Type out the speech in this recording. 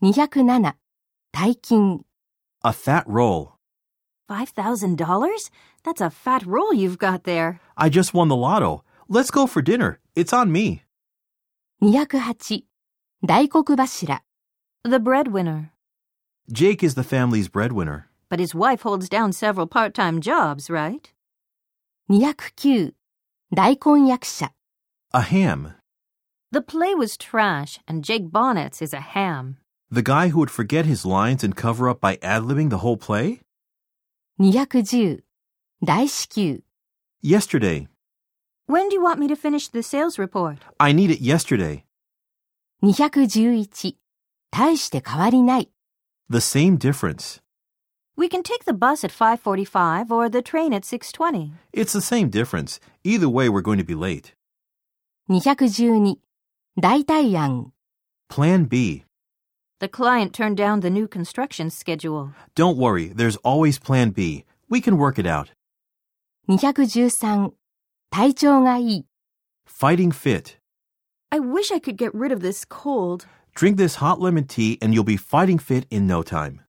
207、大金。 A fat roll. $5,000? That's a fat roll you've got there. I just won the lotto. Let's go for dinner. It's on me. 208、大黒柱。 The breadwinner. Jake is the family's breadwinner. But his wife holds down several part time jobs, right? 209、大根役者。 A ham. The play was trash, and Jake Bonnets is a ham. The guy who would forget his lines and cover up by ad-libbing the whole play? 210、大至急。 Yesterday. When do you want me to finish the sales report? I need it yesterday. 211、大して変わりない。 The same difference. We can take the bus at 5:45 or the train at 6:20. It's the same difference. Either way, we're going to be late. 212、代替案。 Plan B. The client turned down the new construction schedule. Don't worry, there's always Plan B. We can work it out. 213、体調がいい。 Fighting fit. I wish I could get rid of this cold. Drink this hot lemon tea and you'll be fighting fit in no time.